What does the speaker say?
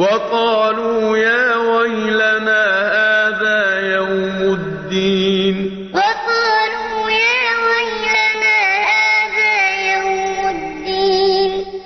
وقالوا يا ويلنا هذا يوم الدين.